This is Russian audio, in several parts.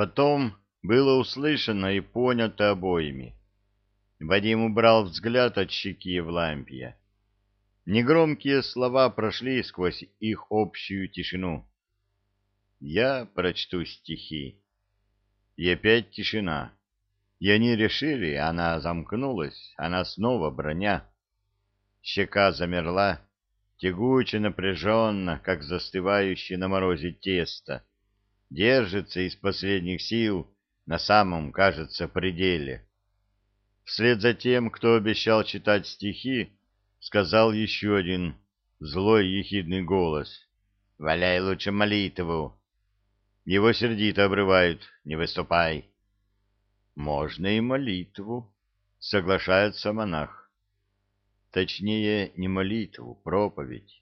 Потом было услышано и понято обоими. Вадим убрал взгляд от щеки Евлампия. Негромкие слова прошли сквозь их общую тишину. «Я прочту стихи». И опять тишина. И они решили, она замкнулась, она снова броня. Щека замерла, тягуче напряженно, как застывающее на морозе тесто. Держится из последних сил на самом, кажется, пределе. Вслед за тем, кто обещал читать стихи, сказал еще один злой ехидный голос. «Валяй лучше молитву!» Его сердито обрывают. «Не выступай!» «Можно и молитву», — соглашается монах. Точнее, не молитву, проповедь.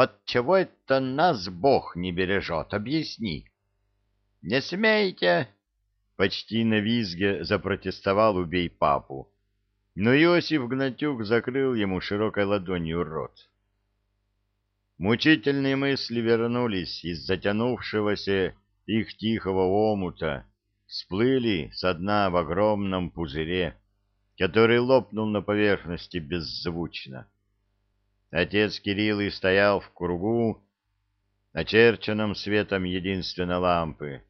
«От чего это нас Бог не бережет? Объясни!» «Не смейте!» — почти на визге запротестовал «Убей папу!» но Иосиф Гнатюк закрыл ему широкой ладонью рот. Мучительные мысли вернулись из затянувшегося их тихого омута, всплыли со дна в огромном пузыре, который лопнул на поверхности беззвучно. Отец Кирилл и стоял в кругу, очерченном светом единственной лампы.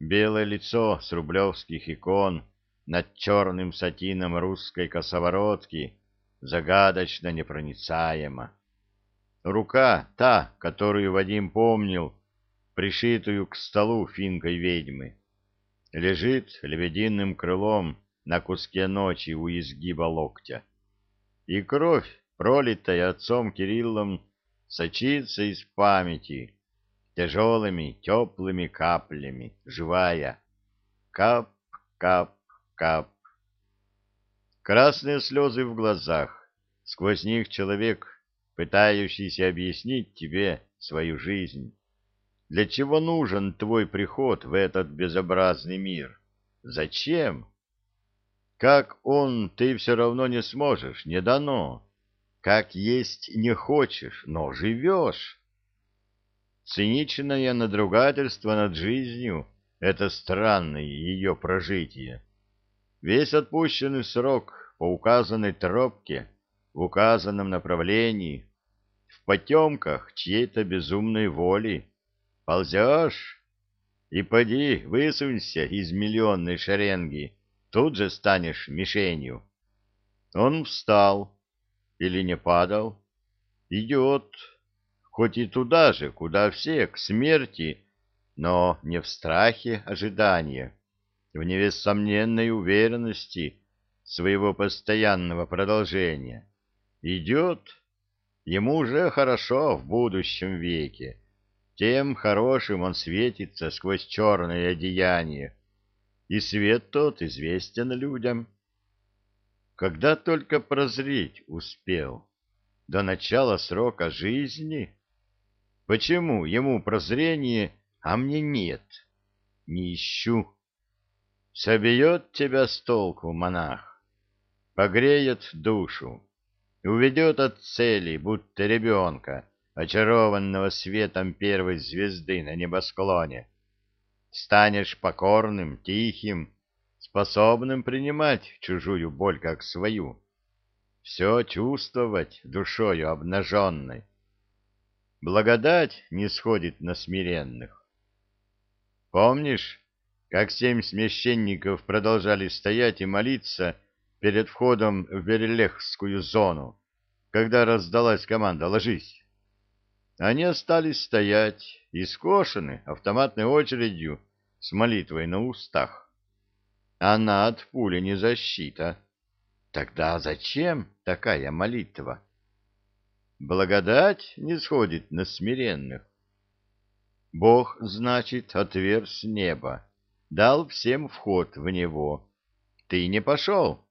Белое лицо с рублевских икон — над черным сатином русской косоворотки загадочно непроницаема. Рука, та, которую Вадим помнил, пришитую к столу финкой ведьмы, лежит лебединым крылом на куске ночи у изгиба локтя. И кровь, пролитая отцом Кириллом, сочится из памяти тяжелыми теплыми каплями, живая. Кап, кап, Кап. Красные слезы в глазах. Сквозь них человек, пытающийся объяснить тебе свою жизнь. Для чего нужен твой приход в этот безобразный мир? Зачем? Как он, ты все равно не сможешь, не дано. Как есть не хочешь, но живешь. Циничное надругательство над жизнью — это странное ее прожитие. Весь отпущенный срок по указанной тропке, в указанном направлении, в потемках чьей-то безумной воли. Ползешь? И поди, высунься из миллионной шеренги, тут же станешь мишенью. Он встал или не падал, идет, хоть и туда же, куда все, к смерти, но не в страхе ожидания в невессомненной уверенности своего постоянного продолжения. Идет, ему уже хорошо в будущем веке, тем хорошим он светится сквозь черное одеяние, и свет тот известен людям. Когда только прозреть успел, до начала срока жизни, почему ему прозрение, а мне нет? Не ищу. Собьет тебя с толку, монах, погреет душу, уведет от цели, будто ребенка, очарованного светом первой звезды на небосклоне. Станешь покорным, тихим, способным принимать чужую боль как свою, все чувствовать душою обнаженной. Благодать не сходит на смиренных. Помнишь, как семь священников продолжали стоять и молиться перед входом в Берелехскую зону, когда раздалась команда «Ложись!». Они остались стоять и скошены автоматной очередью с молитвой на устах. Она от пули не защита. Тогда зачем такая молитва? Благодать не сходит на смиренных. Бог, значит, отверз небо дал всем вход в него. Ты не пошел,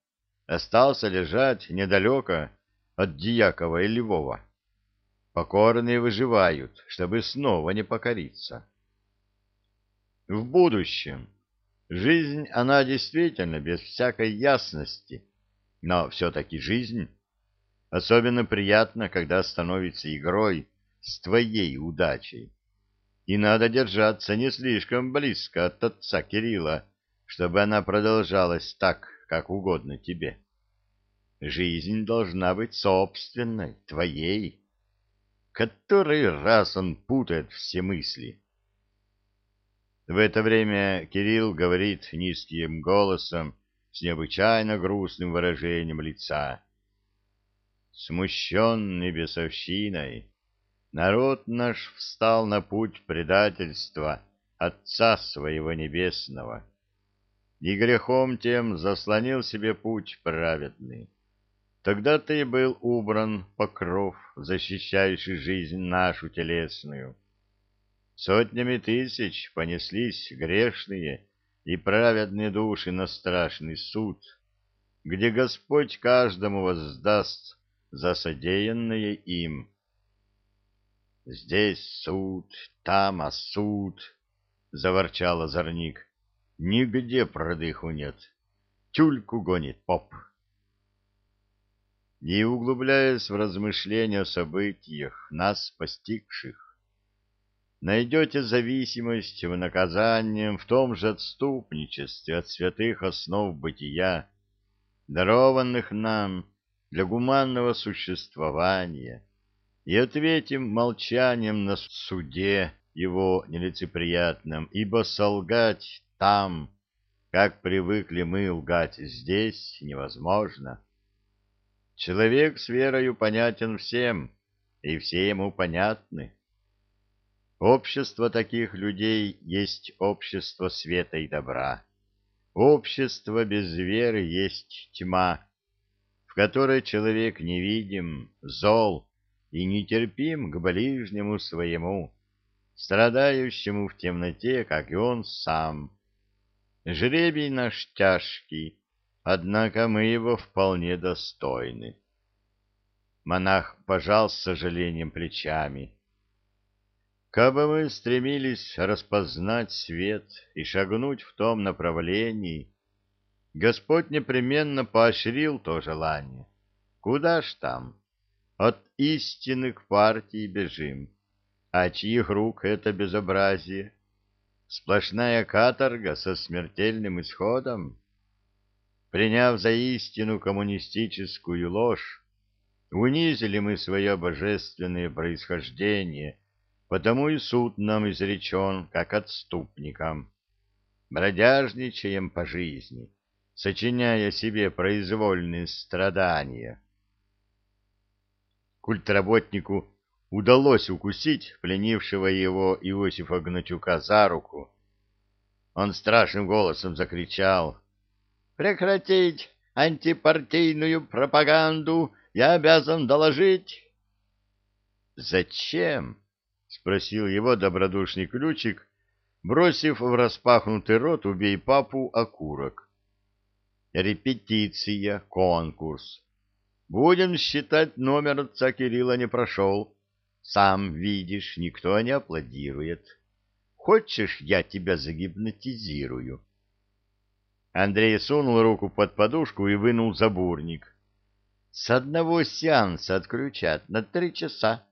остался лежать недалеко от Дьякова и Львова. Покорные выживают, чтобы снова не покориться. В будущем жизнь, она действительно без всякой ясности, но все-таки жизнь. Особенно приятно, когда становится игрой с твоей удачей. и надо держаться не слишком близко от отца Кирилла, чтобы она продолжалась так, как угодно тебе. Жизнь должна быть собственной, твоей. Который раз он путает все мысли. В это время Кирилл говорит низким голосом с необычайно грустным выражением лица. Смущенный бесовщиной, народ наш встал на путь предательства Отца Своего Небесного, и грехом тем заслонил себе путь праведный. Тогда-то и был убран покров, защищающий жизнь нашу телесную. Сотнями тысяч понеслись грешные и праведные души на страшный суд, где Господь каждому воздаст за содеянное им. «Здесь суд, там а суд», — заворчал озорник. «Нигде продыху нет. Тюльку гонит поп». Не углубляясь в размышления о событиях, нас постигших, найдете зависимость в наказании в том же отступничестве от святых основ бытия, дарованных нам для гуманного существования, и ответим молчанием на суде его нелицеприятном, ибо солгать там, как привыкли мы лгать здесь, невозможно. Человек с верою понятен всем, и все ему понятны. Общество таких людей есть общество света и добра. Общество без веры есть тьма, в которой человек невидим, зол, и нетерпим к ближнему своему, страдающему в темноте, как и он сам. Жребий наш тяжкий, однако мы его вполне достойны. Монах пожал с сожалением плечами. Кабы мы стремились распознать свет и шагнуть в том направлении, Господь непременно поощрил то желание. Куда ж там? От истины к партии бежим. А чьих рук это безобразие? Сплошная каторга со смертельным исходом? Приняв за истину коммунистическую ложь, унизили мы свое божественное происхождение, потому и суд нам изречен, как отступникам. Бродяжничаем по жизни, сочиняя себе произвольные страдания культработнику удалось укусить пленившего его Иосифа Гнатюка за руку. Он страшным голосом закричал «Прекратить антипартийную пропаганду! Я обязан доложить!» «Зачем?» — спросил его добродушный ключик, бросив в распахнутый рот «Убей папу» окурок. «Репетиция, конкурс. Будем считать, номер отца Кирилла не прошел. Сам видишь, никто не аплодирует. Хочешь, я тебя загипнотизирую?» Андрей сунул руку под подушку и вынул забурник. «С одного сеанса отключат на три часа».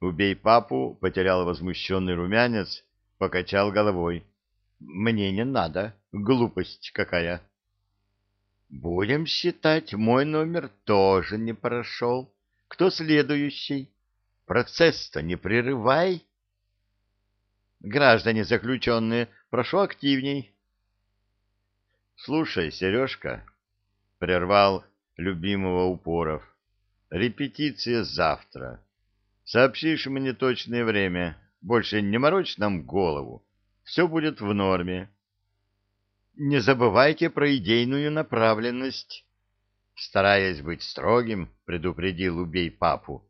«Убей папу», — потерял возмущенный румянец, покачал головой. «Мне не надо, глупость какая». Будем считать, мой номер тоже не прошел. Кто следующий? Процесс-то не прерывай. Граждане заключенные, прошу активней. Слушай, Сережка, прервал любимого упоров. Репетиция завтра. Сообщишь мне точное время. Больше не морочь нам голову. Все будет в норме не забывайте про идейную направленность. Стараясь быть строгим, предупредил убей папу.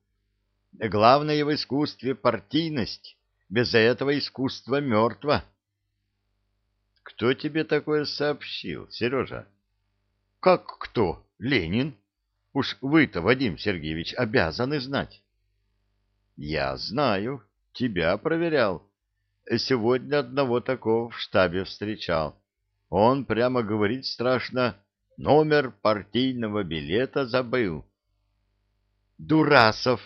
Главное в искусстве партийность. Без этого искусство мертво. Кто тебе такое сообщил, Сережа? Как кто? Ленин? Уж вы-то, Вадим Сергеевич, обязаны знать. Я знаю, тебя проверял. Сегодня одного такого в штабе встречал. Он прямо говорит страшно, номер партийного билета забыл. Дурасов,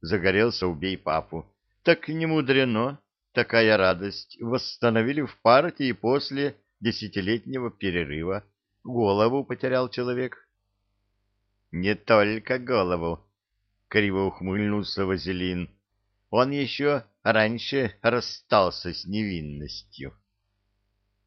загорелся убей папу. Так не мудрено. такая радость. Восстановили в партии после десятилетнего перерыва. Голову потерял человек. Не только голову, — криво ухмыльнулся Вазелин. Он еще раньше расстался с невинностью.